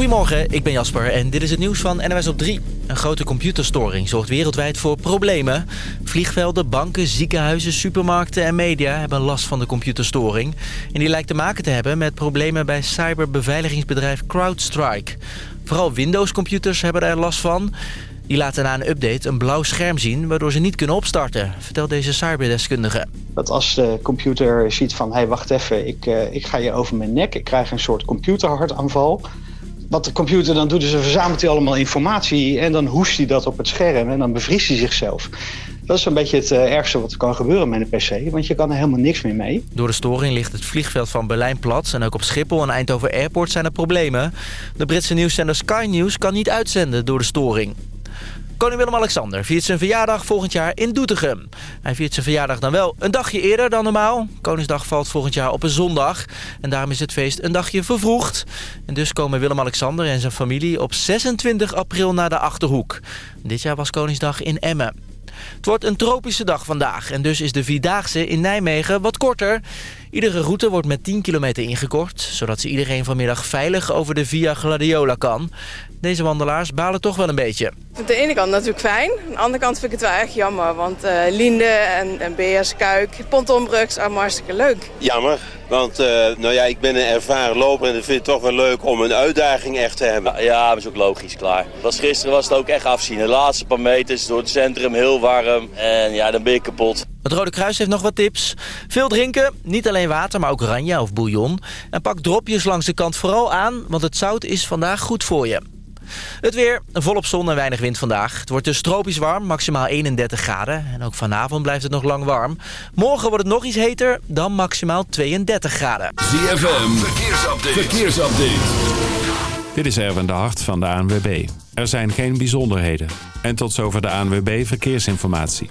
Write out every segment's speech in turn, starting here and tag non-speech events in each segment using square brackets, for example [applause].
Goedemorgen, ik ben Jasper en dit is het nieuws van NWS op 3. Een grote computerstoring zorgt wereldwijd voor problemen. Vliegvelden, banken, ziekenhuizen, supermarkten en media hebben last van de computerstoring. En die lijkt te maken te hebben met problemen bij cyberbeveiligingsbedrijf CrowdStrike. Vooral Windows-computers hebben er last van. Die laten na een update een blauw scherm zien, waardoor ze niet kunnen opstarten, vertelt deze cyberdeskundige. Dat als de computer ziet van, hé hey, wacht even, ik, uh, ik ga je over mijn nek, ik krijg een soort computerhartaanval. Wat de computer dan doet, is dan verzamelt hij allemaal informatie en dan hoest hij dat op het scherm en dan bevriest hij zichzelf. Dat is een beetje het uh, ergste wat er kan gebeuren met een PC, want je kan er helemaal niks meer mee. Door de storing ligt het vliegveld van Berlijn plat en ook op Schiphol en Eindhoven Airport zijn er problemen. De Britse nieuwszender Sky News kan niet uitzenden door de storing. Koning Willem-Alexander viert zijn verjaardag volgend jaar in Doetinchem. Hij viert zijn verjaardag dan wel een dagje eerder dan normaal. Koningsdag valt volgend jaar op een zondag. En daarom is het feest een dagje vervroegd. En dus komen Willem-Alexander en zijn familie op 26 april naar de Achterhoek. Dit jaar was Koningsdag in Emmen. Het wordt een tropische dag vandaag en dus is de Vierdaagse in Nijmegen wat korter. Iedere route wordt met 10 kilometer ingekort, zodat ze iedereen vanmiddag veilig over de Via Gladiola kan. Deze wandelaars balen toch wel een beetje. Aan de ene kant natuurlijk fijn, aan de andere kant vind ik het wel echt jammer. Want uh, Linde en, en Beers, Kuik, Pontonbrug allemaal hartstikke leuk. Jammer, want uh, nou ja, ik ben een ervaren loper en ik vind het toch wel leuk om een uitdaging echt te hebben. Ja, dat is ook logisch, klaar. Was, gisteren was het ook echt afzien. De laatste paar meters door het centrum heel warm en ja, dan ben je kapot. Het Rode Kruis heeft nog wat tips. Veel drinken, niet alleen water, maar ook oranje of bouillon. En pak dropjes langs de kant vooral aan, want het zout is vandaag goed voor je. Het weer, volop zon en weinig wind vandaag. Het wordt dus tropisch warm, maximaal 31 graden. En ook vanavond blijft het nog lang warm. Morgen wordt het nog iets heter, dan maximaal 32 graden. ZFM, verkeersupdate. verkeersupdate. Dit is Erwin de Hart van de ANWB. Er zijn geen bijzonderheden. En tot zover de ANWB Verkeersinformatie.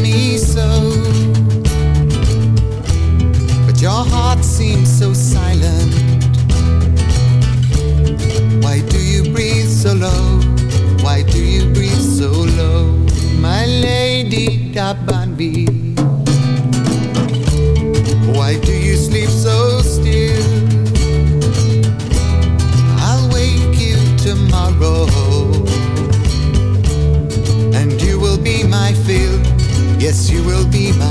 Seems so silent. Why do you breathe so low? Why do you breathe so low? My lady Dabanbi. Why do you sleep so still? I'll wake you tomorrow. And you will be my fill. Yes, you will be my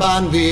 Bonvi.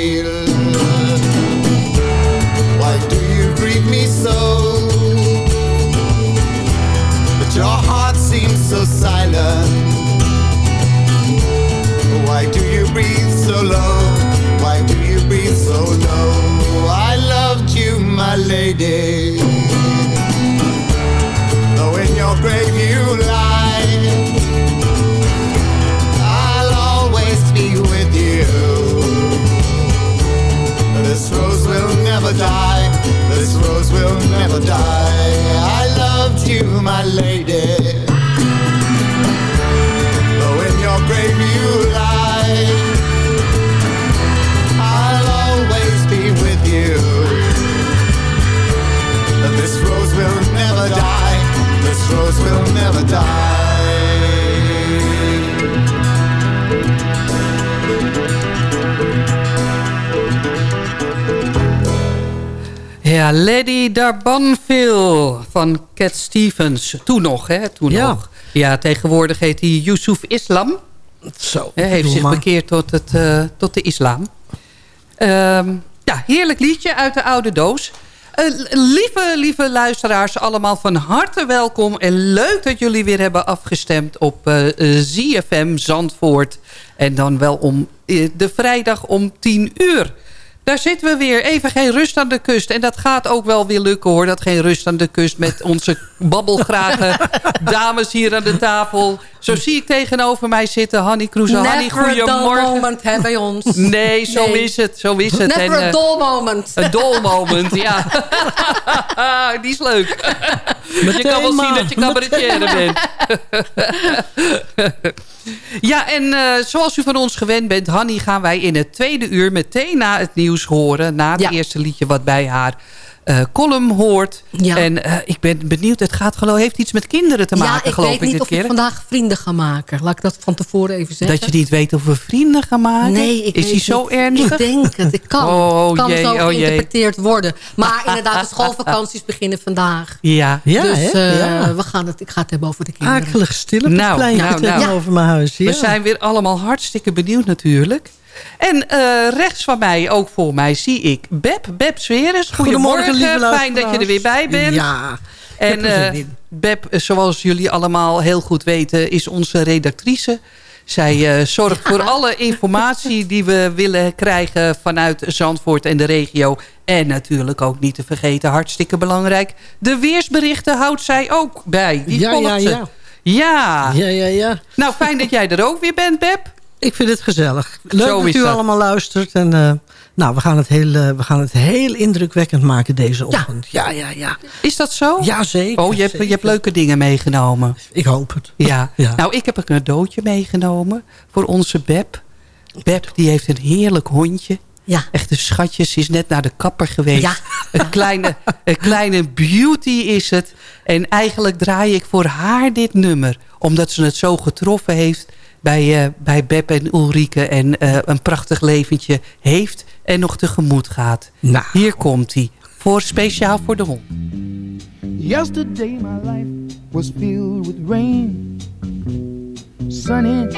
Lady Darbanville van Cat Stevens. Toen nog, hè? Toen Ja. nog. Ja, tegenwoordig heet hij Yusuf Islam. Zo, Hij heeft zich maar. bekeerd tot, het, eh, tot de islam. Ehm, ja, heerlijk liedje uit de oude doos. Eh, lieve, lieve luisteraars, allemaal van harte welkom. En leuk dat jullie weer hebben afgestemd op eh, eh, ZFM Zandvoort. En dan wel om de vrijdag om 10 uur. Daar zitten we weer. Even geen rust aan de kust. En dat gaat ook wel weer lukken hoor. Dat geen rust aan de kust met onze babbelgrage [laughs] dames hier aan de tafel. Zo zie ik tegenover mij zitten Hanny Kroeze. Hanny, goedemorgen. moment hè, bij ons. Nee, zo Nee. is het. Zo is het. Never En, a eh, dull moment. Een dol moment, ja. [laughs] Die is leuk. Dus je kan wel zien dat je cabaretier bent. [laughs] ja, en eh, zoals u van ons gewend bent, Hanny, gaan wij in het tweede uur meteen na het nieuws horen. Na het eerste liedje wat bij haar eh, column hoort. En eh, ik ben benieuwd, het gaat geloof heeft iets met kinderen te maken, ja, ik geloof weet ik, niet dit of keer. ik vandaag vrienden ga maken. Laat ik dat van tevoren even zeggen. Dat je niet weet of we vrienden gaan maken? Nee, ik Is weet die zo niet. ernstig? Ik denk het. Ik [laughs] kan. Oh, kan jee, zo oh, jee. geïnterpreteerd worden. Maar inderdaad, de schoolvakanties beginnen vandaag. [laughs] Ja. Ja, dus hè? eh, Ja. we gaan het, ik ga het hebben over de kinderen. Akelig stil op het Nou, pleintje nou, nou. tegenover mijn huis. Ja. We zijn weer allemaal hartstikke benieuwd natuurlijk. En eh, rechts van mij, ook voor mij, zie ik Beb. Beb Sweres. Goedemorgen. Goedemorgen, Fijn dat je er weer bij bent. Ja, En eh. Beb, zoals jullie allemaal heel goed weten, is onze redactrice. Zij eh, zorgt voor [laughs] alle informatie die we willen krijgen vanuit Zandvoort en de regio. En natuurlijk ook niet te vergeten, hartstikke belangrijk. De weersberichten houdt zij ook bij. Die Ja, volgt ja, ze. ja. Ja. Ja, ja, ja. Nou, fijn dat jij er ook weer bent, Beb. Ik vind het gezellig. Leuk Zo dat u dat. allemaal luistert. En, eh, nou, we gaan, het heel, eh, we gaan het heel indrukwekkend maken deze ochtend. Ja, ja, ja. Is dat zo? Ja, zeker. Oh, je hebt, je hebt leuke dingen meegenomen. Ik hoop het. Ja. Ja. Nou, ik heb een cadeautje meegenomen voor onze Beb. Beb, die heeft een heerlijk hondje. Ja. Echt een schatje. Ze is net naar de kapper geweest. Ja. [laughs] Een, kleine, een kleine beauty is het. En eigenlijk draai ik voor haar dit nummer. Omdat ze het zo getroffen heeft bij, eh, bij Beb en Ulrike. En eh, een prachtig leventje heeft en nog tegemoet gaat. Nou. Hier komt hij. Voor speciaal voor de hond. Yesterday my life was filled with rain, sunny.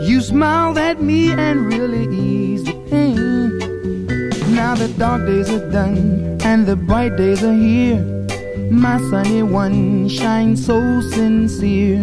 You smiled at me and really eased the pain. Now the dark days are done and the bright days are here. My sunny one shines so sincere,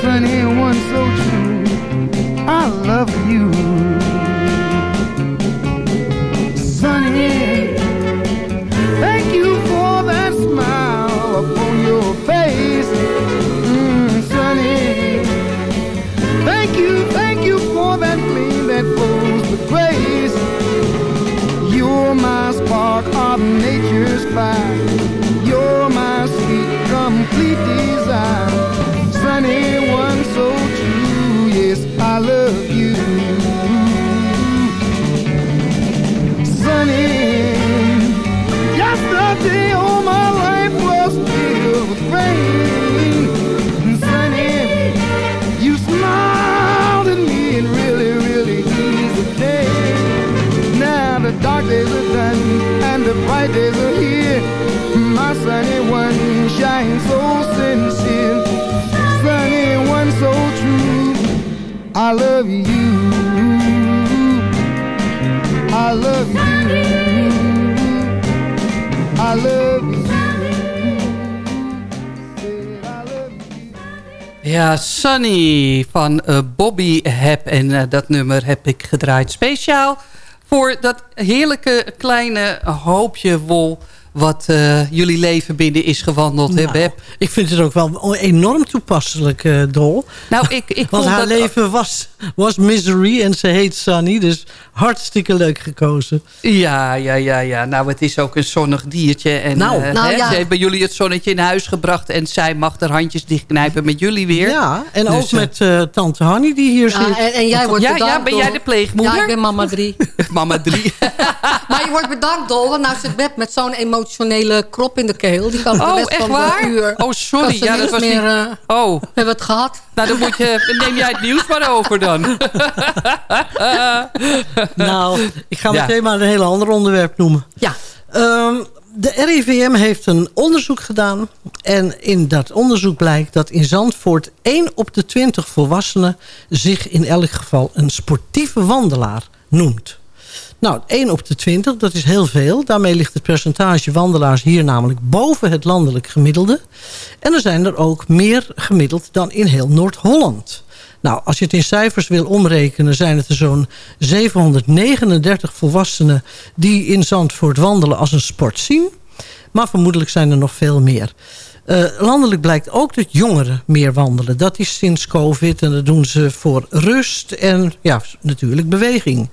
Sunny, one so true. I love you. Sunny, thank you for that smile upon your face. Mm, sunny, thank you, thank you for that gleam that grace. You're my spark of nature's fire. You're Sunny, so true. Yes, I love you. Sunny, yesterday all my life was filled with rain. Sunny, you smiled at me and really, really eased the day. Now the dark days are done and the bright days are here. My sunny one shines so sincere. Love you. I love you. I love you. Ja, Sunny van eh, Bobby Hep. En eh, dat nummer heb ik gedraaid speciaal voor dat heerlijke kleine hoopje wol wat eh, jullie leven binnen is gewandeld, Nou, Beb? Ik vind het ook wel enorm toepasselijk, eh, Dol. Nou, ik, ik Want vond haar dat- leven was, was misery en ze heet Sunny. Dus hartstikke leuk gekozen. Ja, ja, ja, ja. Nou, het is ook een zonnig diertje. En, Nou. eh, Nou, hè, ja. Ze hebben jullie het zonnetje in huis gebracht... en zij mag haar handjes dichtknijpen met jullie weer. Ja, en Dus, ook eh, met eh, tante Hanny die hier Ja, zit. en, en jij wordt Ja, bedankt. ja, ben jij de pleegmoeder? Ja, ik ben mama drie. [laughs] Mama drie. [laughs] maar je wordt bedankt, Dol. Want nou zit Beb met zo'n emotionele krop in de keel. Die kan de Oh, rest echt van waar? de uur... Oh, sorry. Ja, dat was meer, niet... eh, Oh. hebben we het gehad? Nou, dan moet je, neem jij het nieuws maar over dan. [laughs] Nou, ik ga meteen maar een heel ander onderwerp noemen. Ja. Ehm, de RIVM heeft een onderzoek gedaan. En in dat onderzoek blijkt dat in Zandvoort 1 op de 20 volwassenen... zich in elk geval een sportieve wandelaar noemt. Nou, 1 op de 20, dat is heel veel. Daarmee ligt het percentage wandelaars hier namelijk boven het landelijk gemiddelde. En er zijn er ook meer gemiddeld dan in heel Noord-Holland. Nou, als je het in cijfers wil omrekenen... zijn het er zo'n 739 volwassenen... die in Zandvoort wandelen als een sport zien. Maar vermoedelijk zijn er nog veel meer. Eh, landelijk blijkt ook dat jongeren meer wandelen. Dat is sinds COVID en dat doen ze voor rust en ja, natuurlijk beweging.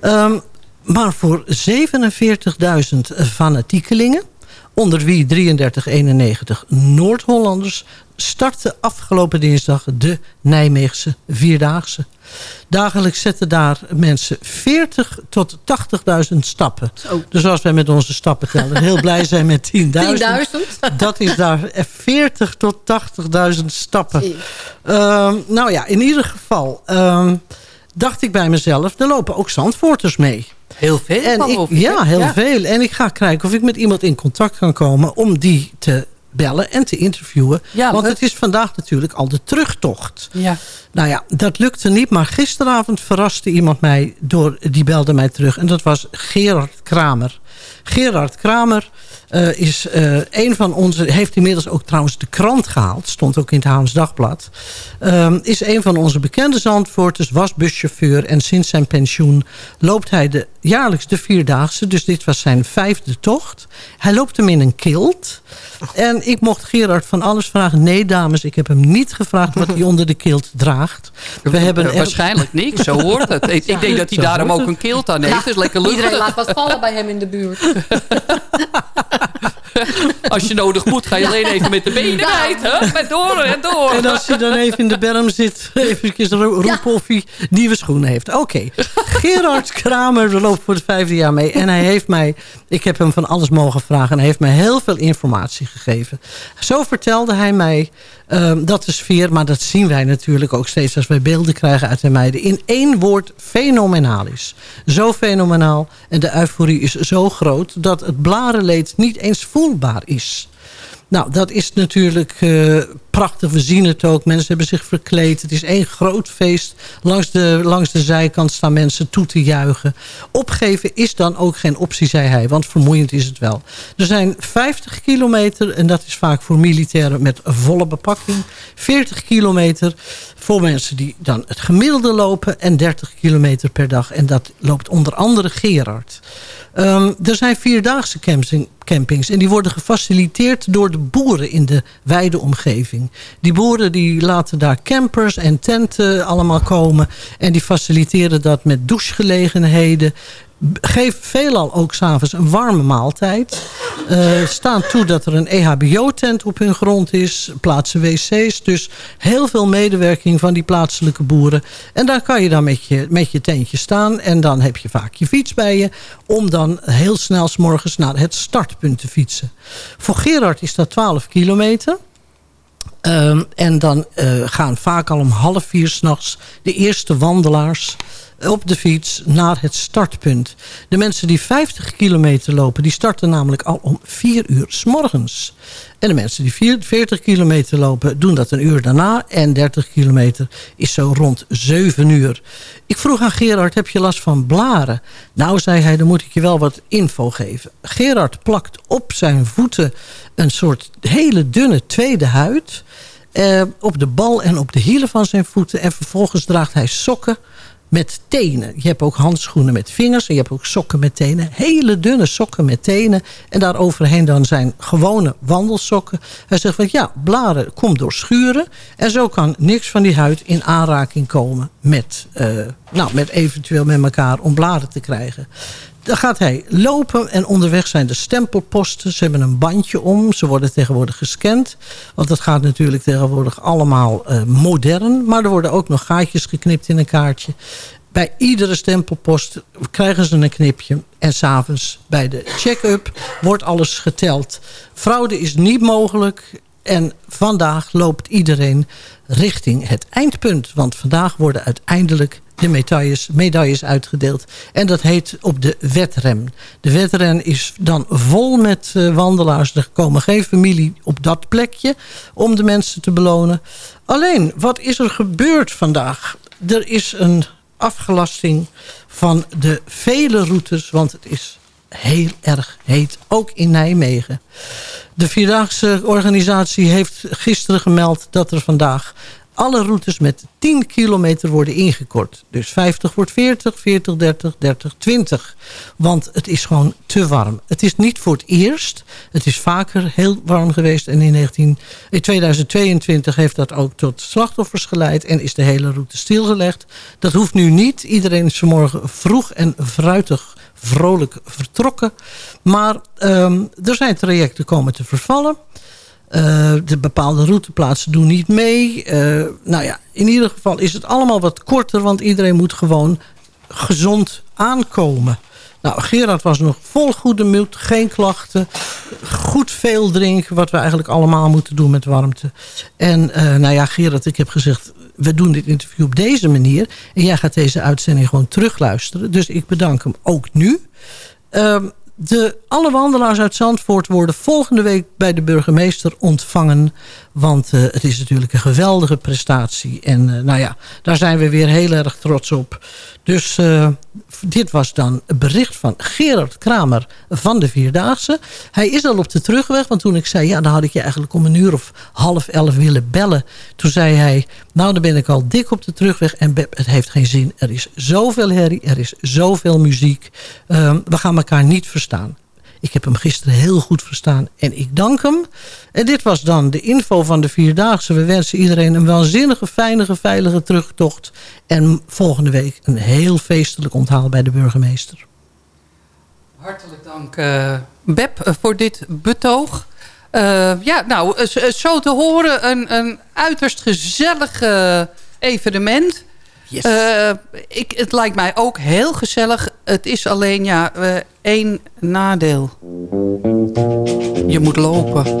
Ehm, maar voor 47.000 fanatiekelingen, onder wie 3391 Noord-Hollanders... startte afgelopen dinsdag de Nijmeegse Vierdaagse. Dagelijks zetten daar mensen 40 tot 80.000 stappen. Dus als wij met onze stappenteller heel blij zijn met [laughs] 10.000... 10.000? [laughs] dat is daar 40 tot 80.000 stappen. Ehm, nou ja, in ieder geval ehm, dacht ik bij mezelf... er lopen ook Zandvoorters mee. Heel veel, En ik, ja, heel Ja. veel. En ik ga kijken of ik met iemand in contact kan komen... om die te bellen en te interviewen. Ja, Want het is vandaag natuurlijk al de terugtocht. Ja. Nou ja, dat lukte niet. Maar gisteravond verraste iemand mij. Door, die belde mij terug. En dat was Gerard Kramer. Gerard Kramer eh, is eh, een van onze... Heeft inmiddels ook trouwens de krant gehaald. Stond ook in het Haams Dagblad. Ehm, is een van onze bekende Zandvoorters. Was buschauffeur. En sinds zijn pensioen loopt hij de, jaarlijks de Vierdaagse. Dus dit was zijn vijfde tocht. Hij loopt hem in een kilt. En ik mocht Gerard van alles vragen. Nee, dames, ik heb hem niet gevraagd wat hij onder de kilt draagt. We hebben Eh, Waarschijnlijk niks, zo hoort het. Ik, ik denk dat hij Zo daarom ook een kilt aan heeft. Ja, Dus lekker luchtig. Iedereen laat wat vallen bij hem in de buurt. [laughs] [laughs] Als je nodig moet, ga je alleen even met de benen wijd. Hè? Met door en door. En als hij dan even in de berm zit, even roepen of hij nieuwe schoenen heeft. Oké, Gerard Kramer loopt voor het vijfde jaar mee. En hij heeft mij, ik heb hem van alles mogen vragen. En hij heeft mij heel veel informatie gegeven. Zo vertelde hij mij um, dat de sfeer, maar dat zien wij natuurlijk ook steeds als wij beelden krijgen uit de meiden. In één woord fenomenaal is. Zo fenomenaal en de euforie is zo groot dat het blarenleed niet eens voelbaar is. Nou, dat is natuurlijk uh, prachtig. We zien het ook. Mensen hebben zich verkleed. Het is één groot feest. Langs de, langs de zijkant staan mensen toe te juichen. Opgeven is dan ook geen optie, zei hij. Want vermoeiend is het wel. Er zijn 50 kilometer. En dat is vaak voor militairen met volle bepakking. 40 kilometer voor mensen die dan het gemiddelde lopen. En 30 kilometer per dag. En dat loopt onder andere Gerard. Um, er zijn vierdaagse campings. En die worden gefaciliteerd door de boeren in de wijde omgeving. Die boeren die laten daar campers en tenten allemaal komen. En die faciliteren dat met douchegelegenheden, geef veelal ook s'avonds een warme maaltijd. Uh, staan toe dat er een EHBO-tent op hun grond is. Plaatsen wc's. Dus heel veel medewerking van die plaatselijke boeren. En daar kan je dan met je, met je tentje staan. En dan heb je vaak je fiets bij je. Om dan heel snel s morgens naar het startpunt te fietsen. Voor Gerard is dat 12 kilometer. Um, en dan uh, gaan vaak al om half vier s'nachts de eerste wandelaars op de fiets naar het startpunt. De mensen die 50 kilometer lopen, die starten namelijk al om 4 uur s morgens. En de mensen die 40 kilometer lopen, doen dat een uur daarna. En 30 kilometer is zo rond 7 uur. Ik vroeg aan Gerard, heb je last van blaren? Nou, zei hij, dan moet ik je wel wat info geven. Gerard plakt op zijn voeten een soort hele dunne tweede huid... Eh, op de bal en op de hielen van zijn voeten. En vervolgens draagt hij sokken met tenen. Je hebt ook handschoenen met vingers. En je hebt ook sokken met tenen. Hele dunne sokken met tenen. En daar overheen dan zijn gewone wandelsokken. Hij zegt van ja, blaren komt door schuren. En zo kan niks van die huid in aanraking komen met, uh, nou, met eventueel met elkaar om blaren te krijgen. Dan gaat hij lopen en onderweg zijn de stempelposten. Ze hebben een bandje om. Ze worden tegenwoordig gescand. Want dat gaat natuurlijk tegenwoordig allemaal uh, modern. Maar er worden ook nog gaatjes geknipt in een kaartje. Bij iedere stempelpost krijgen ze een knipje. En s'avonds bij de check-up wordt alles geteld. Fraude is niet mogelijk. En vandaag loopt iedereen richting het eindpunt. Want vandaag worden uiteindelijk de medailles, medailles uitgedeeld. En dat heet op de wetrem. De wetrem is dan vol met uh, wandelaars. Er komen geen familie op dat plekje om de mensen te belonen. Alleen, wat is er gebeurd vandaag? Er is een afgelasting van de vele routes, want het is heel erg heet, ook in Nijmegen. De Vierdaagse organisatie heeft gisteren gemeld dat er vandaag alle routes met 10 kilometer worden ingekort. Dus 50 wordt 40, 40, 30, 30, 20. Want het is gewoon te warm. Het is niet voor het eerst. Het is vaker heel warm geweest. En in, 19, in 2022 heeft dat ook tot slachtoffers geleid. En is de hele route stilgelegd. Dat hoeft nu niet. Iedereen is vanmorgen vroeg en fruitig vrolijk vertrokken. Maar um, er zijn trajecten komen te vervallen. Uh, de bepaalde routeplaatsen doen niet mee. Uh, nou ja, in ieder geval is het allemaal wat korter... want iedereen moet gewoon gezond aankomen. Nou, Gerard was nog vol goede moed, geen klachten. Goed veel drinken, wat we eigenlijk allemaal moeten doen met warmte. En uh, nou ja, Gerard, ik heb gezegd... we doen dit interview op deze manier... en jij gaat deze uitzending gewoon terugluisteren. Dus ik bedank hem ook nu. Uh, de, alle wandelaars uit Zandvoort worden volgende week bij de burgemeester ontvangen. Want uh, het is natuurlijk een geweldige prestatie. En uh, nou ja, daar zijn we weer heel erg trots op. Dus uh, dit was dan een bericht van Gerard Kramer van de Vierdaagse. Hij is al op de terugweg. Want toen ik zei, ja, dan had ik je eigenlijk om een uur of half elf willen bellen. Toen zei hij, nou dan ben ik al dik op de terugweg. En Beb, het heeft geen zin. Er is zoveel herrie, er is zoveel muziek. Um, we gaan elkaar niet verstaan. Ik heb hem gisteren heel goed verstaan en ik dank hem. En dit was dan de info van de Vierdaagse. We wensen iedereen een waanzinnige, fijne, veilige terugtocht. En volgende week een heel feestelijk onthaal bij de burgemeester. Hartelijk dank, uh, Beb, voor dit betoog. Uh, ja, nou, zo te horen, een, een uiterst gezellig evenement. Yes. ik, het lijkt mij ook heel gezellig. Het is alleen, ja, één nadeel. Je moet lopen. [laughs]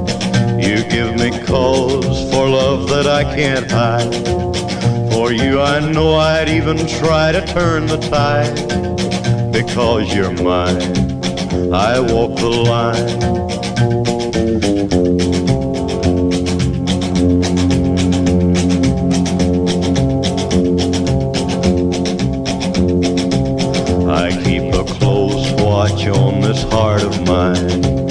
Give me cause for love that I can't hide. For you, I know I'd even try to turn the tide. Because you're mine, I walk the line. I keep a close watch on this heart of mine.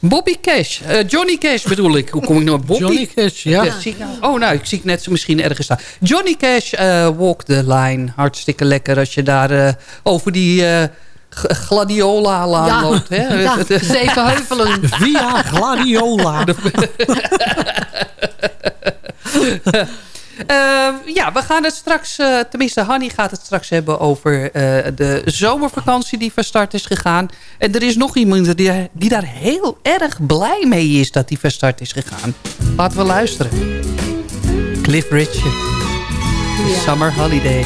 Bobby Cash. Uh, Johnny Cash bedoel ik. Hoe kom ik nou op Bobby? Johnny Cash, ja. ja zie ik nou? Oh, nou, ik zie ik net misschien ergens staan. Johnny Cash, uh, Walk the Line. Hartstikke lekker als je daar uh, over die... Gladiola ja. loopt. Hè? Ja, [laughs] zeven heuvelen. Via Gladiola. [laughs] [laughs] Uh, ja, we gaan het straks, uh, tenminste Hanny gaat het straks hebben over uh, de zomervakantie die van start is gegaan. En er is nog iemand die, die daar heel erg blij mee is dat die van start is gegaan. Laten we luisteren. Cliff Richard. Ja. Summer Holiday.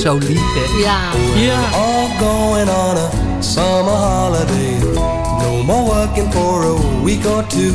Zo lief, hè? Ja. ja. All going on a summer holiday. No more working for a week or two.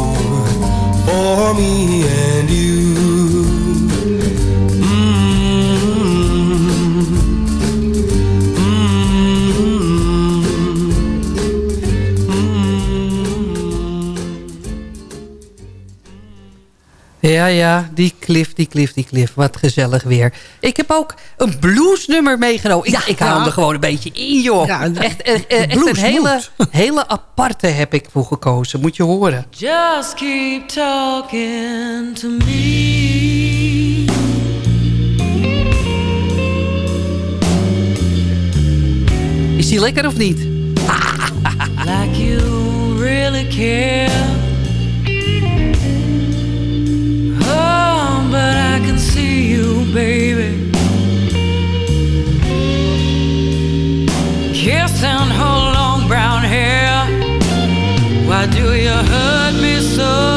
for me and you. Ja, ja, die cliff, die cliff, die cliff. Wat gezellig weer. Ik heb ook een bluesnummer meegenomen. Ik, ik hou ja. er gewoon een beetje in, joh. Ja, echt, echt, echt, echt blues een hele, moet. [laughs] hele aparte heb ik voor gekozen. Moet je horen. Just keep talking to me. Is die lekker of niet? like you really care. Can see you, baby. Kissing her long brown hair. Why do you hurt me so?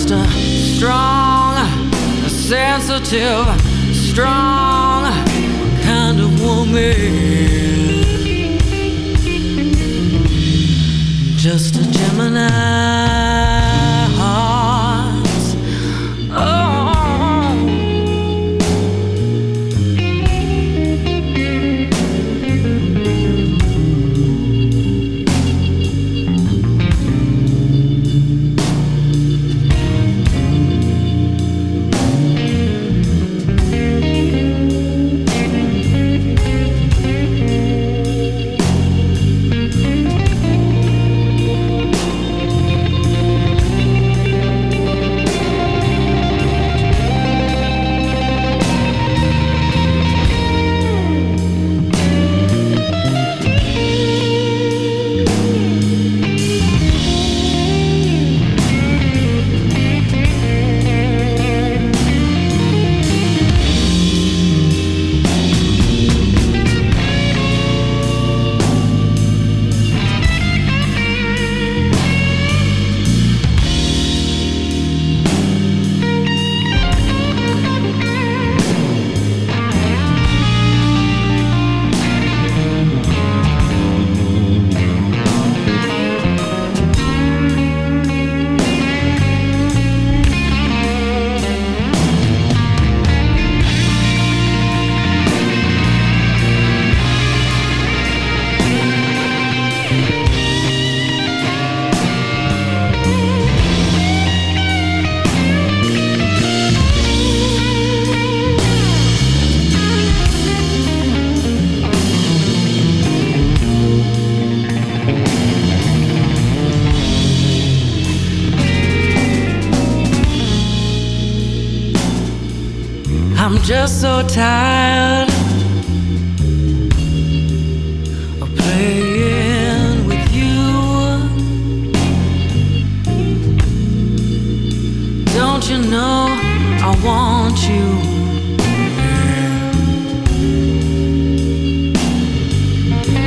Just a strong, sensitive, strong kind of woman. just a Gemini Just so tired of playing with you. Don't you know I want you?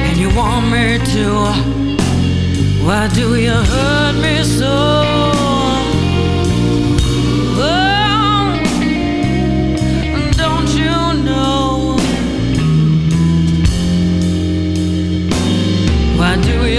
And you want me to. Why do you hurt me so?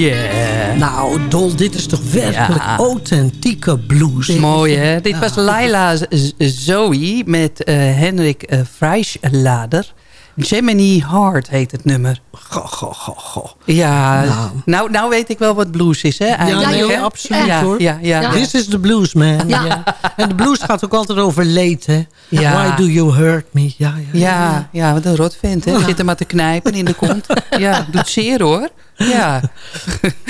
yeah. Nou, Dol, dit is toch werkelijk Ja. authentieke blues. Mooi hè? Dit Ja. was Laila Zoe met eh, Henrik uh, Freischlader. Gemini Heart heet het nummer. Goh, goh, goh, goh. Ja, Nou. nou. Nou, weet ik wel wat blues is hè? Ja, eigenlijk, nee, hè? absoluut ja, hoor. Ja, ja, This is the blues, man. Ja. Ja. En de blues gaat ook altijd over leed, hè. Ja. Why do you hurt me? Ja, ja. Ja, ja, wat een rotvent, hè? Zit er maar te knijpen in de kont. Ja, doet zeer, hoor. Ja. [laughs]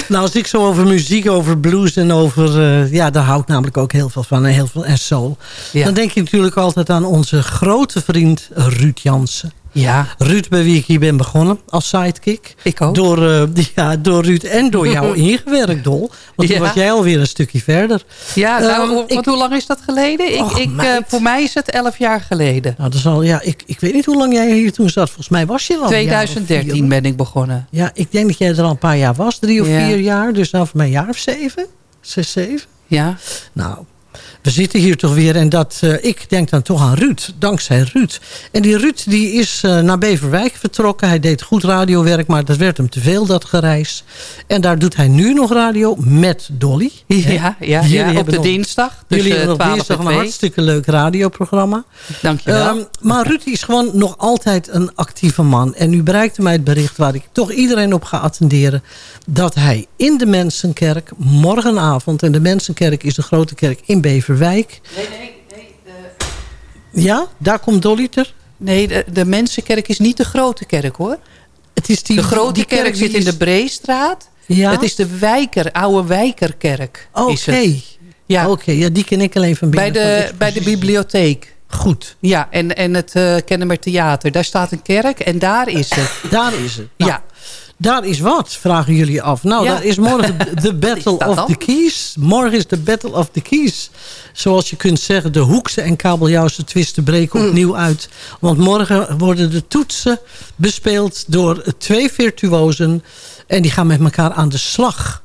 Nou, als ik zo over muziek, over blues en over... eh, ja, daar hou ik namelijk ook heel veel van. En heel veel en soul. Ja. Dan denk je natuurlijk altijd aan onze grote vriend Ruud Jansen. Ja. Ruud, bij wie ik hier ben begonnen als sidekick. Ik ook. Door, eh, ja, door Ruud en door jou [laughs] ingewerkt, Dol. Want toen Ja. was jij alweer een stukje verder. Ja, nou, Ehm, hoe- want hoe lang is dat geleden? Ik, Och, ik, eh, voor mij is het elf jaar geleden. Nou, dat is al, ja, ik, ik weet niet hoe lang jij hier toen zat. Volgens mij was je al een jaar of 2013 vier. ben ik begonnen. Ja, ik denk dat jij er al een paar jaar was. Drie of Ja. vier jaar. Dus nou voor mij een jaar of zeven. Zes, zeven. Ja. Nou, we zitten hier toch weer. En dat, eh, ik denk dan toch aan Ruud. Dankzij Ruud. En die Ruud die is eh, naar Beverwijk vertrokken. Hij deed goed radiowerk. Maar dat werd hem te veel, dat gereis. En daar doet hij nu nog radio met Dolly. Ja, ja, Jullie ja, op de nog- dinsdag. Jullie tussen hebben nog 12 dinsdag en een 2. hartstikke leuk radioprogramma. Dankjewel. Ehm, maar Ruud is gewoon nog altijd een actieve man. En nu bereikte mij het bericht waar ik toch iedereen op ga attenderen. Dat hij in de Mensenkerk morgenavond. En de Mensenkerk is de grote kerk in Beverwijk. Nee, nee, nee. Ja, daar komt Dolly ter. Nee, de, de Mensenkerk is niet de grote kerk hoor. Het is die, de grote die kerk, kerk zit in de Breestraat. Ja? Het is de wijker, oude wijkerkerk. Oké. Ja. Oké, ja, die ken ik alleen van Bij binnen. de, van bij de bibliotheek. Goed. Ja, en, en het uh, Kennemer Theater. Daar staat een kerk en daar is het. Daar is het. Nou, ja. Daar is wat, vragen jullie af. Nou, Ja. daar is morgen de [laughs] Battle of dan? the Keys. Morgen is de Battle of the Keys. Zoals je kunt zeggen, de Hoekse en Kabeljauwse twisten breken Hmm. opnieuw uit. Want morgen worden de toetsen bespeeld door twee virtuosen. En die gaan met elkaar aan de slag.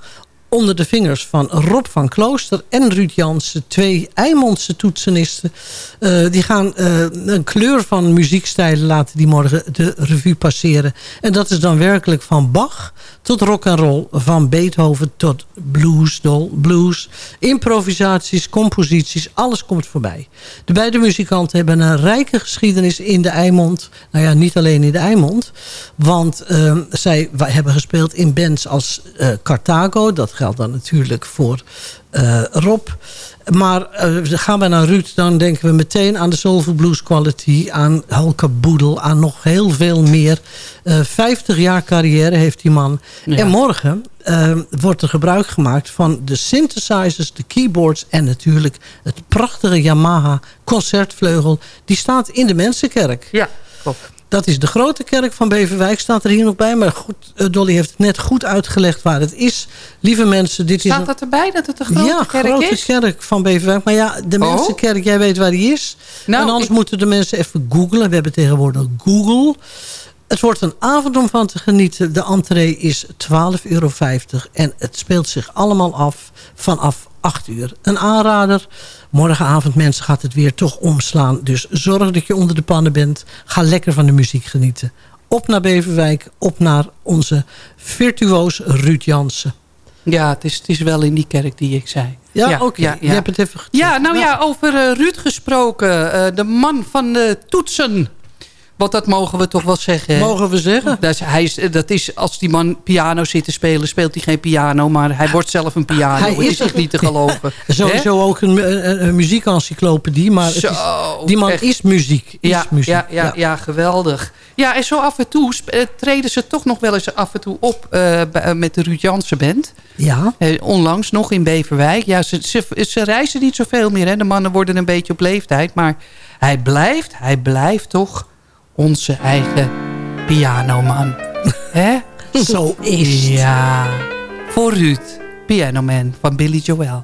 Onder de vingers van Rob van Klooster en Ruud Jansen. Twee Eimondse toetsenisten. Eh, die gaan eh, een kleur van muziekstijlen laten die morgen de revue passeren. En dat is dan werkelijk van Bach tot rock and roll. Van Beethoven tot blues, dol, blues. Improvisaties, composities, alles komt voorbij. De beide muzikanten hebben een rijke geschiedenis in de Eimond. Nou ja, niet alleen in de Eimond. Want eh, zij hebben gespeeld in bands als eh, Carthago. Dat geldt dan natuurlijk voor eh, Rob. Maar uh, gaan we naar Ruud, dan denken we meteen aan de Soulful Blues Quality... aan Holke Boedel, aan nog heel veel meer. Uh, 50 jaar carrière heeft die man. Ja. En morgen wordt er gebruik gemaakt van de synthesizers, de keyboards... en natuurlijk het prachtige Yamaha concertvleugel. Die staat in de Mensenkerk. Ja, klopt. Dat is de grote kerk van Beverwijk, staat er hier nog bij. Maar goed, Dolly heeft het net goed uitgelegd waar het is. Lieve mensen, dit staat is... Een... dat erbij, dat het de grote ja, kerk grote is? kerk van Beverwijk. Maar ja, de oh? Mensenkerk, jij weet waar die is. Nou, en anders ik... moeten de mensen even googlen. We hebben tegenwoordig Google. Het wordt een avond om van te genieten. De entree is 12,50 euro. En het speelt zich allemaal af vanaf 8 uur. Een aanrader. Morgenavond mensen gaat het weer toch omslaan. Dus zorg dat je onder de pannen bent. Ga lekker van de muziek genieten. Op naar Beverwijk. Op naar onze virtuoos Ruud Jansen. Ja, het is, het is wel in die kerk die ik zei. Ja, oké. Je hebt het even. Ja, nou ja, over eh, Ruud gesproken. eh, de man van de toetsen. Want dat mogen we toch wel zeggen. Mogen we zeggen? Dat is, hij is, dat is, als die man piano zit te spelen, speelt hij geen piano. Maar hij wordt zelf een piano. Hij is is echt niet te geloven. [laughs] Sowieso ook een, een, een muziekencyclopedie. Maar het Zo, is, die man echt. is muziek. Is Ja, muziek. ja, ja, ja. geweldig. Ja, en zo af en toe eh, treden ze toch nog wel eens af en toe op eh, eh, met de Ruud Jansen Band. Ja. Eh, onlangs nog in Beverwijk. Ja, ze, ze, ze reizen niet zoveel meer. Hè. De mannen worden een beetje op leeftijd. Maar hij blijft, hij blijft toch onze eigen pianoman. [laughs] Hè? Zo is het. Ja. Voor Ruud, pianoman van Billy Joel.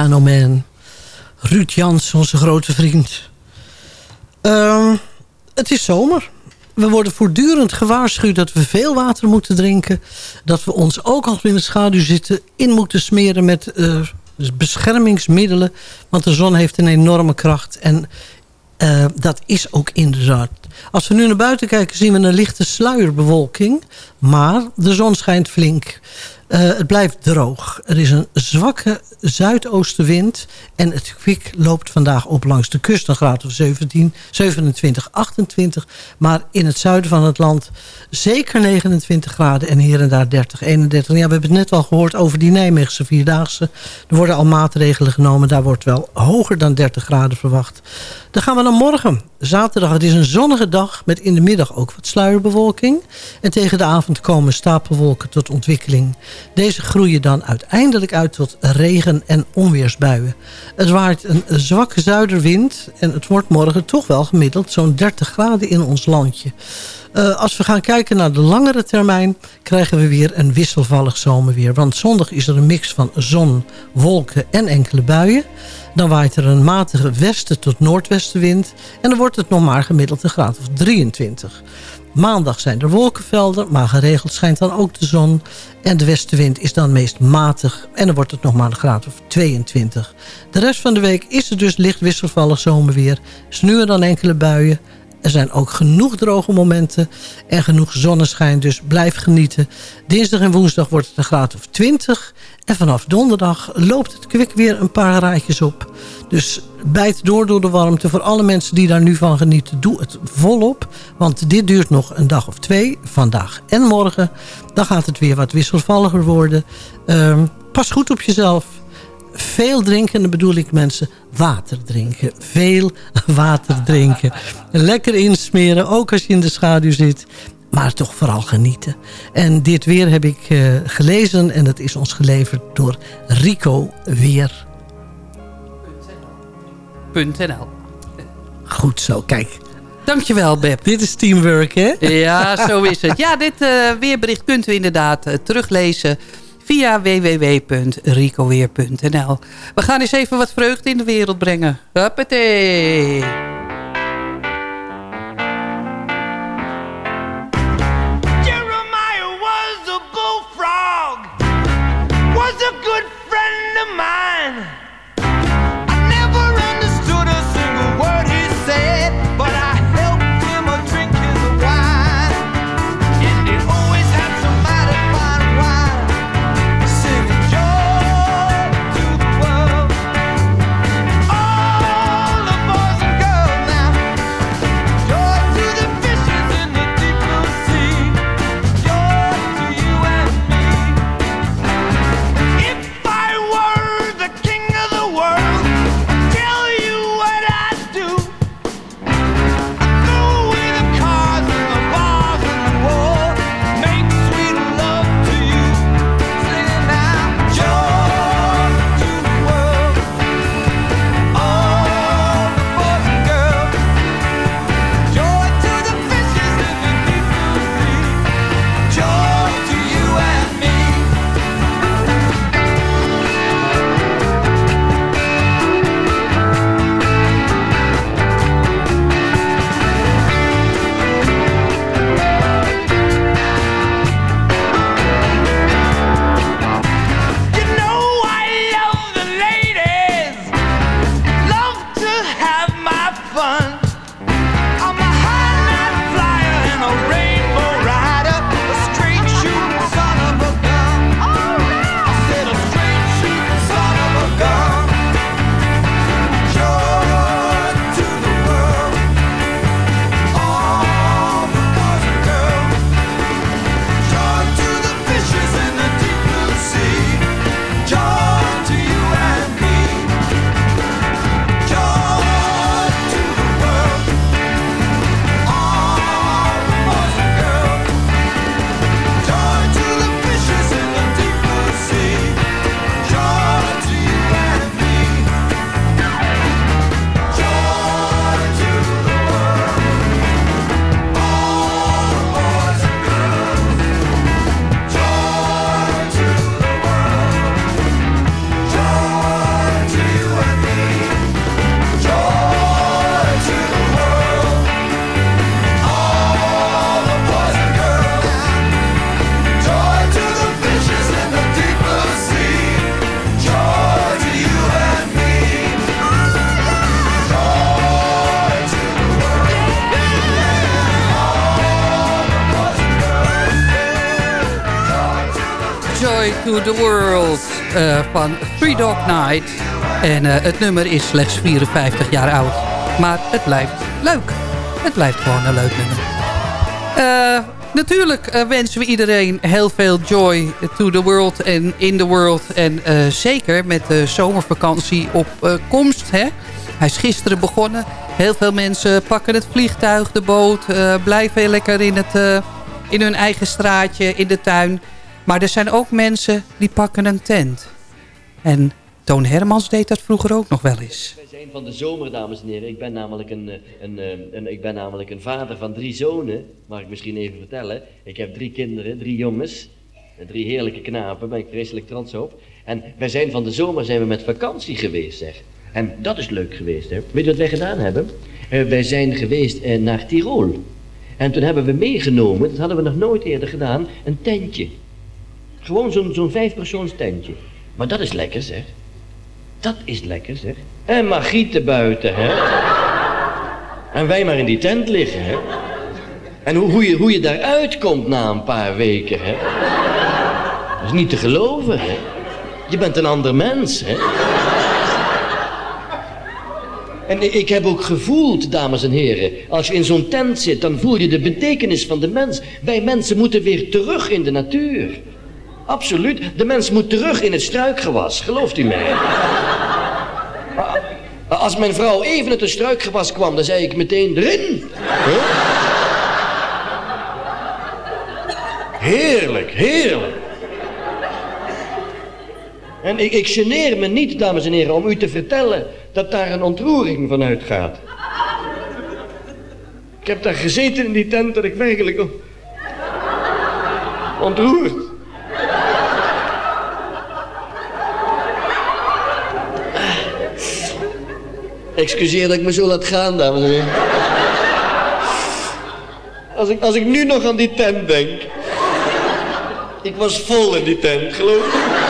Pianoman. Ruud Jans, onze grote vriend. Ehm, het is zomer. We worden voortdurend gewaarschuwd dat we veel water moeten drinken. Dat we ons ook we in de schaduw zitten in moeten smeren met eh, beschermingsmiddelen. Want de zon heeft een enorme kracht. En eh, dat is ook inderdaad. Als we nu naar buiten kijken zien we een lichte sluierbewolking. Maar de zon schijnt flink. Eh, het blijft droog. Er is een zwakke zuidoostenwind. En het kwik loopt vandaag op langs de kust. Een graad of 17, 27, 28. Maar in het zuiden van het land zeker 29 graden. En hier en daar 30, 31. Ja, we hebben het net al gehoord over die Nijmeegse Vierdaagse. Er worden al maatregelen genomen. Daar wordt wel hoger dan 30 graden verwacht. Dan gaan we naar morgen. Zaterdag, het is een zonnige dag met in de middag ook wat sluierbewolking. En tegen de avond komen stapelwolken tot ontwikkeling. Deze groeien dan uiteindelijk uit tot regen- en onweersbuien. Het waait een zwakke zuiderwind en het wordt morgen toch wel gemiddeld zo'n 30 graden in ons landje. Uh, als we gaan kijken naar de langere termijn... krijgen we weer een wisselvallig zomerweer. Want zondag is er een mix van zon, wolken en enkele buien. Dan waait er een matige westen tot noordwestenwind. En dan wordt het nog maar gemiddeld een graad of 23. Maandag zijn er wolkenvelden, maar geregeld schijnt dan ook de zon. En de westenwind is dan meest matig en dan wordt het nog maar een graad of 22. De rest van de week is er dus licht wisselvallig zomerweer. Is nu en dan enkele buien. Er zijn ook genoeg droge momenten en genoeg zonneschijn, dus blijf genieten. Dinsdag en woensdag wordt het een graad of 20. En vanaf donderdag loopt het kwik weer een paar raadjes op. Dus bijt door door de warmte. Voor alle mensen die daar nu van genieten, doe het volop. Want dit duurt nog een dag of twee, vandaag en morgen. Dan gaat het weer wat wisselvalliger worden. Um, pas goed op jezelf veel drinken, en dan bedoel ik mensen water drinken. Veel water drinken. Lekker insmeren, ook als je in de schaduw zit. Maar toch vooral genieten. En dit weer heb ik uh, gelezen en dat is ons geleverd door Rico Weer. .nl Goed zo, kijk. Dankjewel, Beb. Dit is teamwork, hè? Ja, zo is het. Ja, dit uh, weerbericht kunt u inderdaad uh, teruglezen via www.ricoweer.nl. We gaan eens even wat vreugde in de wereld brengen. Huppatee! To the World eh, van Three Dog Night. En eh, het nummer is slechts 54 jaar oud. Maar het blijft leuk. Het blijft gewoon een leuk nummer. Eh, natuurlijk wensen we iedereen heel veel joy to the world en in the world. En zeker met de zomervakantie op komst. Hè? Hij is gisteren begonnen. Heel veel mensen pakken het vliegtuig, de boot. blijven lekker in, het, in hun eigen straatje, in de tuin. Maar er zijn ook mensen die pakken een tent. En Toon Hermans deed dat vroeger ook nog wel eens. Wij zijn van de zomer, dames en heren. Ik ben namelijk een, eh, een, eh, een, ik ben namelijk een vader van drie zonen. Mag ik misschien even vertellen. Ik heb drie kinderen, drie jongens. En Drie heerlijke knapen, ben ik vreselijk trots op. En wij zijn van de zomer zijn we met vakantie geweest, zeg. En dat is leuk geweest, hè. Weet je wat wij gedaan hebben? Eh, wij zijn geweest naar Tirol. En toen hebben we meegenomen, dat hadden we nog nooit eerder gedaan, een tentje. Gewoon zo'n zo'n vijfpersoons tentje. Maar dat is lekker, zeg. Dat is lekker, zeg. En Margriet buiten, hè. En wij maar in die tent liggen, hè. En hoe, hoe, je, hoe je daaruit komt na een paar weken, hè. Dat is niet te geloven, hè. Je bent een ander mens, hè. En ik heb ook gevoeld, dames en heren, als je in zo'n tent zit, dan voel je de betekenis van de mens. Wij mensen moeten weer terug in de natuur. Absoluut, de mens moet terug in het struikgewas, gelooft u mij? Als mijn vrouw even uit het struikgewas kwam, dan zei ik meteen erin. Huh? Heerlijk, heerlijk. En ik, ik geneer me niet, dames en heren, om u te vertellen dat daar een ontroering van uitgaat. Ik heb daar gezeten in die tent dat ik werkelijk on- ontroerd. Excuseer dat ik me zo laat gaan, dames en heren. Als ik, als ik nu nog aan die tent denk. Ik was vol in die tent, geloof me.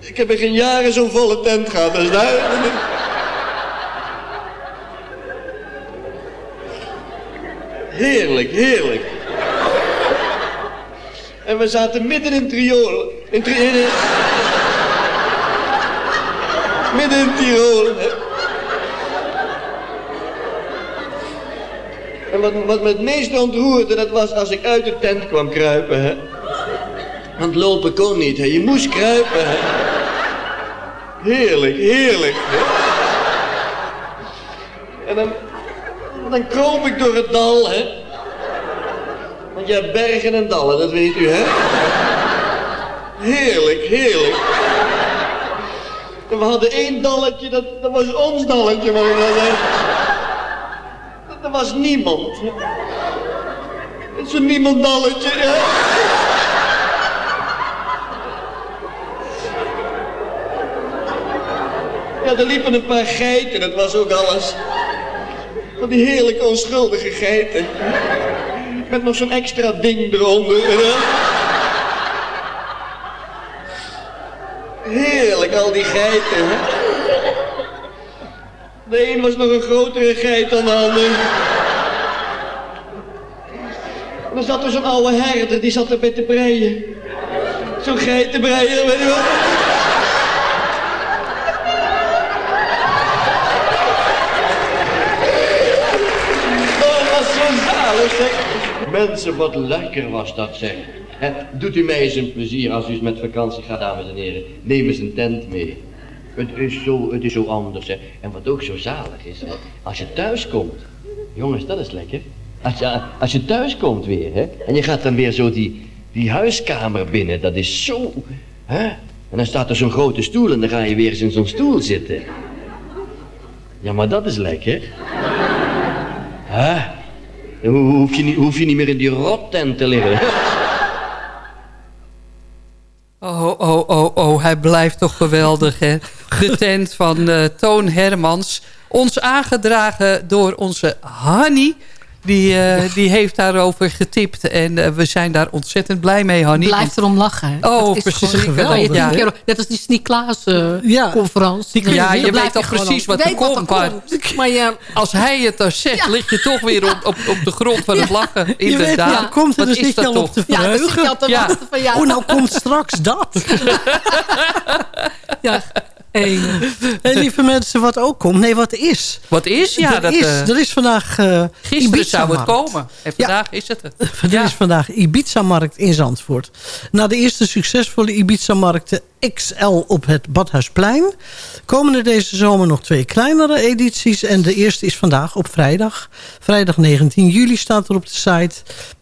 Ik heb in geen jaren zo'n volle tent gehad als daar. Heerlijk, heerlijk. En we zaten midden in Triool. In tri midden in Tirol. En wat, wat me het meest ontroerde, dat was als ik uit de tent kwam kruipen. Hè. Want lopen kon niet, hè. je moest kruipen. Hè. Heerlijk, heerlijk. En dan, dan kroop ik door het dal, hè. Want hebt bergen en dallen, dat weet u, hè. Heerlijk, heerlijk. We hadden één dalletje, dat, dat was ons dalletje, maar ik wel zeggen. Er was niemand. Het is een niemand dalletje, hè. Ja, er liepen een paar geiten, dat was ook alles. Van die heerlijke onschuldige geiten. Met nog zo'n extra ding eronder. Heerlijk, al die geiten. Hè? De een was nog een grotere geit dan de ander. Dan zat er zo'n oude herder, die zat erbij te breien. Zo'n geitenbreier, weet je wel. Dat was zo zalig, zeg. Mensen, wat lekker was dat, zeg. Doet u mij eens een plezier als u eens met vakantie gaat, dames en heren. Neem eens een tent mee. Het is zo, het is zo anders, hè. En wat ook zo zalig is, hè. Als je thuis komt. Jongens, dat is lekker. Als je, als je thuis komt weer, hè. En je gaat dan weer zo die, die huiskamer binnen. Dat is zo, hè. En dan staat er zo'n grote stoel en dan ga je weer eens in zo'n stoel zitten. Ja, maar dat is lekker. Hè? Ho- hoef je, niet, hoef je niet meer in die rottent te liggen. Oh, oh, oh, oh, blijft toch geweldig, hè? De tent van eh, Toon Hermans. Ons aangedragen door onze Hanny. Die, eh, die heeft daarover getipt. En eh, we zijn daar ontzettend blij mee, Hanny. Blijft erom lachen. Oh, Dat is precies. Geweldig, dat ja. keer- Net als die Klaas eh, Ja. conferentie. Ja, je blijft weet toch gewoon precies wat er weet komt. Maar Maar je, als hij het dan zegt, lig je toch weer op, op, op de grond van het lachen. Je weet Inderdaad. wat er komt Wat is zit je dat al op toch? te ja, dan zit je al te Ja. van ja. Oh, nou komt straks dat. [laughs] ja, En [laughs] lieve mensen, wat ook komt. Nee, wat is. Wat is? Ja, er, dat, is eh, er is vandaag eh Gisteren zou het komen. En vandaag is het het. [laughs] Er is vandaag Ibiza-markt in Zandvoort. Na de eerste succesvolle Ibiza-markten XL op het Badhuisplein... komen er deze zomer nog twee kleinere edities. En de eerste is vandaag op vrijdag. Vrijdag 19 juli staat er op de site.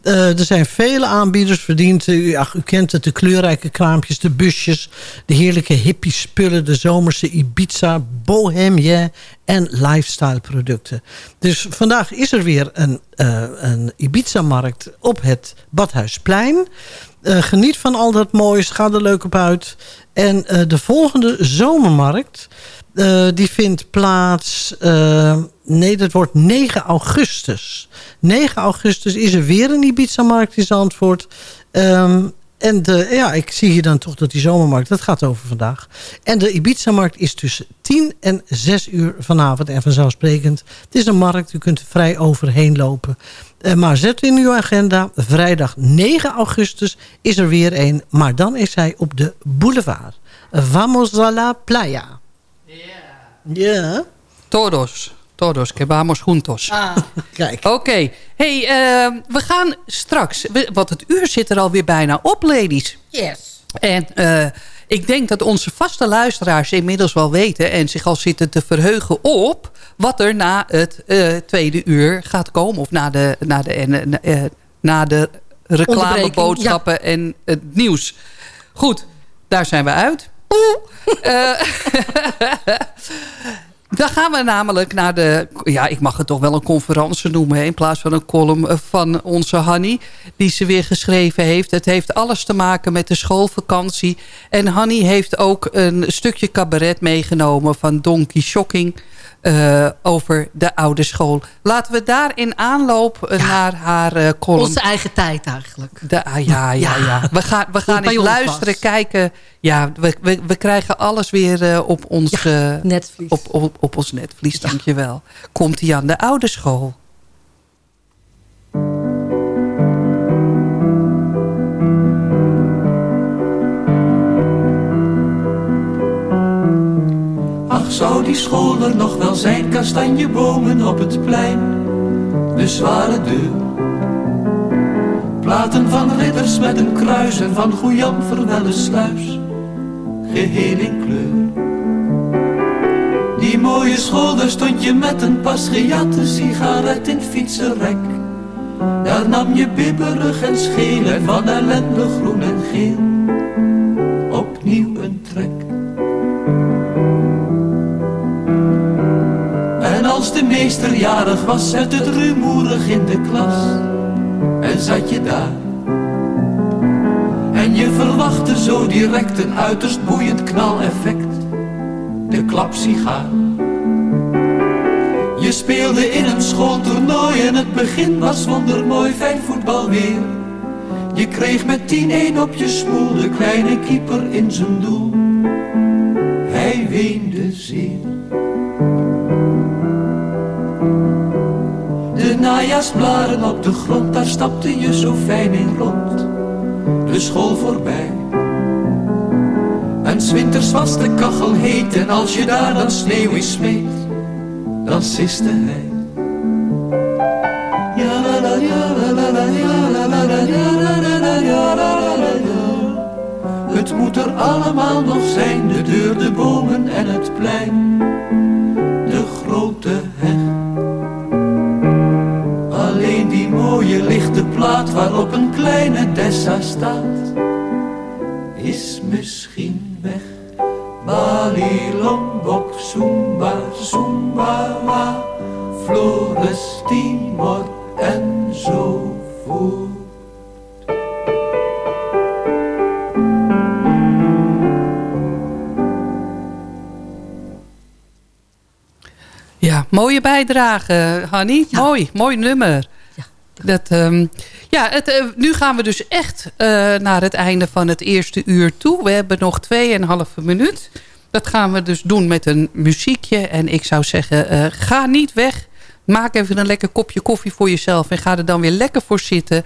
Eh, er zijn vele aanbieders verdiend. U, u kent het, de kleurrijke kraampjes, de busjes... de heerlijke hippie spullen, de zomerse Ibiza, bohemien en lifestyle producten. Dus vandaag is er weer een, eh, een Ibiza-markt op het Badhuisplein. Eh, geniet van al dat moois, ga er leuk op uit. En eh, de volgende zomermarkt, eh, die vindt plaats... nee, dat wordt 9 augustus. 9 augustus is er weer een Ibiza-markt in Zandvoort. Ehm, en de, ja, ik zie hier dan toch dat die zomermarkt, dat gaat over vandaag. En de Ibiza-markt is tussen 10 en 6 uur vanavond. En vanzelfsprekend, het is een markt, u kunt er vrij overheen lopen. Eh, maar zet in uw agenda, vrijdag 9 augustus is er weer een. Maar dan is hij op de boulevard. Vamos a la playa. Ja. Todos. Todos, que vamos juntos. [laughs] Kijk. Oké. Hey, eh, we gaan straks... Want het uur zit er alweer bijna op, ladies. Yes. En eh, ik denk dat onze vaste luisteraars inmiddels wel weten... en zich al zitten te verheugen op... wat er na het eh, tweede uur gaat komen. Of na de, na de, en, eh, na de reclameboodschappen en het nieuws. Goed, daar zijn we uit. Eh, [laughs] Dan gaan we namelijk naar de... Ja, ik mag het toch wel een conferentie noemen... hè, in plaats van een column eh, van onze Hanny... die ze weer geschreven heeft. Het heeft alles te maken met de schoolvakantie. En Hanny heeft ook een stukje cabaret meegenomen... van Donkey Shocking eh, over de oude school. Laten we daar in aanloop eh, naar haar eh, column... Onze eigen tijd eigenlijk. De, ah, ja, ja, ja. We gaan, we gaan eens luisteren, was. kijken. Ja, we, we, we krijgen alles weer op ons netvlies. Op, op, op ons netvlies, dankjewel. Komt hij aan de oude school? Zou die school er nog wel zijn, kastanjebomen op het plein, de zware deur. Platen van ridders met een kruis en van Goejan verwelle sluis, geheel in kleur. Die mooie school, daar stond je met een pas gejatte sigaret in fietsenrek. Daar nam je bibberig en scheel en van ellende groen en geel opnieuw een trek. Als de meester jarig was, werd het rumoerig in de klas. En zat je daar. En je verwachtte zo direct een uiterst boeiend knaleffect. De klapsigaar. Je speelde in een schooltoernooi en het begin was wondermooi, fijn voetbal weer. Je kreeg met 10-1 op je smoel de kleine keeper in zijn doel. Hij weende zeer. Najaarsblaren op de grond, daar stapte je zo fijn in rond. De school voorbij. En winters was de kachel heet en als je daar dan sneeuw in smeet, dan siste hij. Ja la la la la la la la la la la la la la. Het moet er allemaal nog zijn, de deur, de bomen en het plein. Mooie lichte plaat waarop een kleine Dessa staat, is misschien weg. Bali, Lombok, Zumba, Zumba, wa, Flores, Timor en zo voort. Ja, mooie bijdrage, Hanny. Mooi, mooi nummer. Dat, ehm, ja, het, eh, nu gaan we dus echt eh, naar het einde van het eerste uur toe. We hebben nog 2,5 minuut. Dat gaan we dus doen met een muziekje. En ik zou zeggen, eh, ga niet weg. Maak even een lekker kopje koffie voor jezelf. En ga er dan weer lekker voor zitten.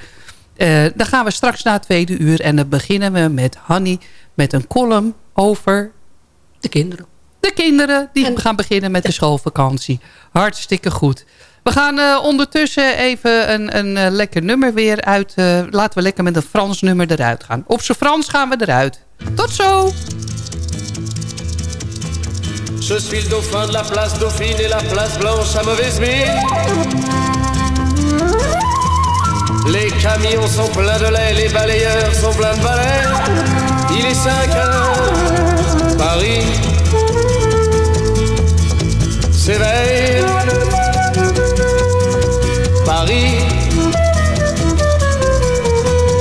Dan gaan we straks na het tweede uur. En dan beginnen we met Hanny. Met een column over... De kinderen. De kinderen die gaan beginnen met de schoolvakantie. Hartstikke goed. We gaan eh, ondertussen even een, een eh, lekker nummer weer uit. eh, laten we lekker met een Frans nummer eruit gaan. Op z'n Frans gaan we eruit. Tot zo! Je suis le dauphin de la place Dauphine et la place Blanche à mauvaise mine. Les camions sont pleins de lait, les balayeurs sont pleins de balais. Il est 5 heures, Paris s'éveille.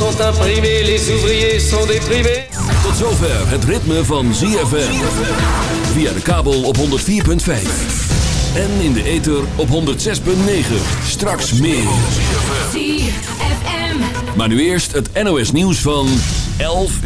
Sont imprimés, les ouvriers sont déprimés. Tot zover het ritme van ZFM. Via de kabel op 104.5. En in de ether op 106.9. Straks meer. ZFM. Maar nu eerst het NOS nieuws van 11 uur.